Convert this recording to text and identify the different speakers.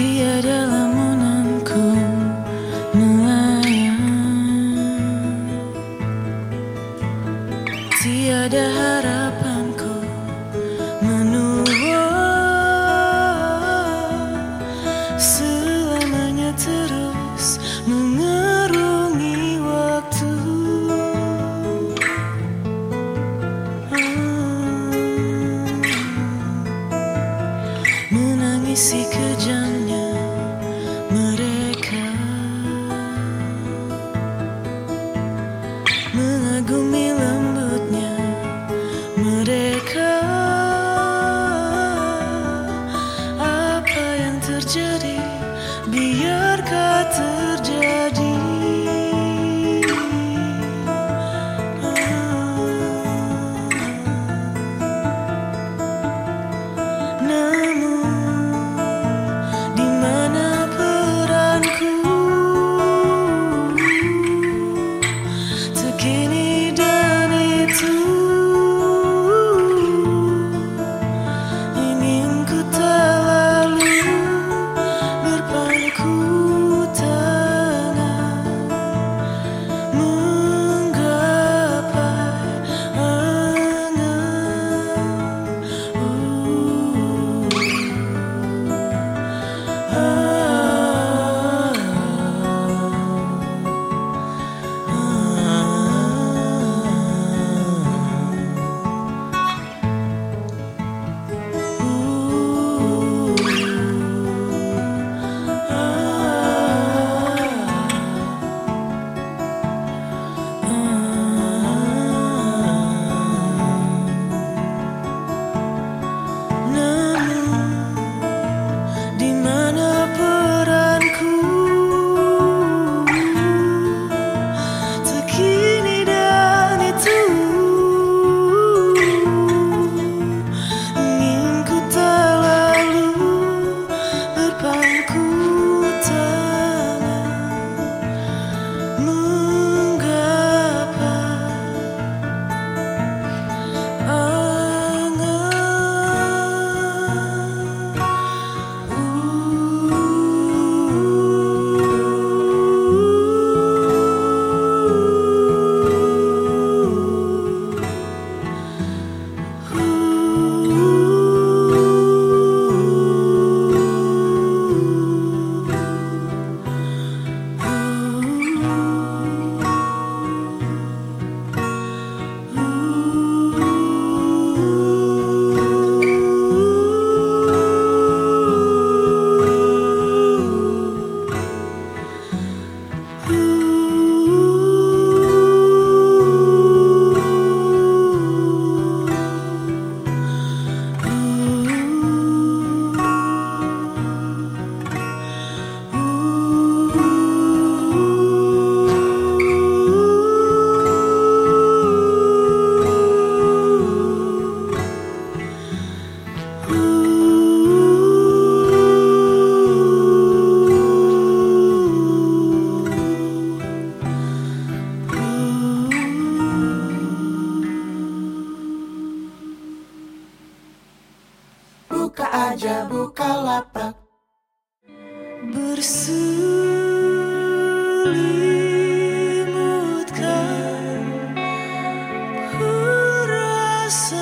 Speaker 1: Tiada lamunanku Menangisi kejamnya mereka. Mengagumi lembutnya mereka. Apa yang terjadi biarkah terjadi
Speaker 2: aja buka lapak
Speaker 1: bersulit. Rasa